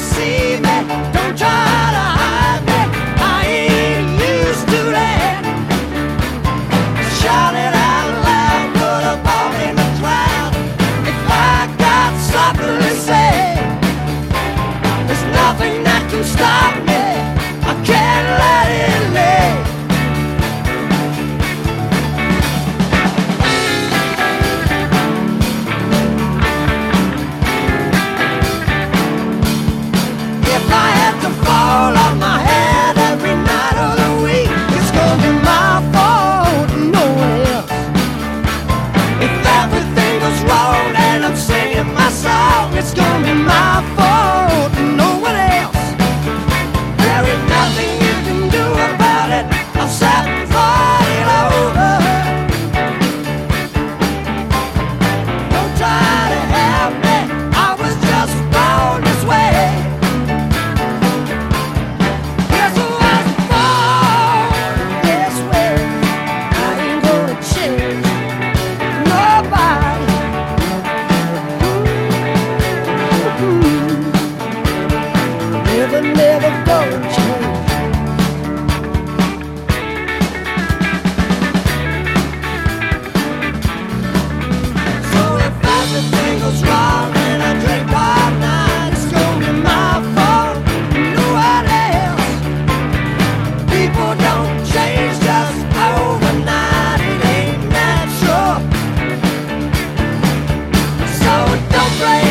to see that. are never change. So if everything goes wrong and I drink it's gonna be my fault. No one else. People don't change just overnight. It ain't natural. So don't.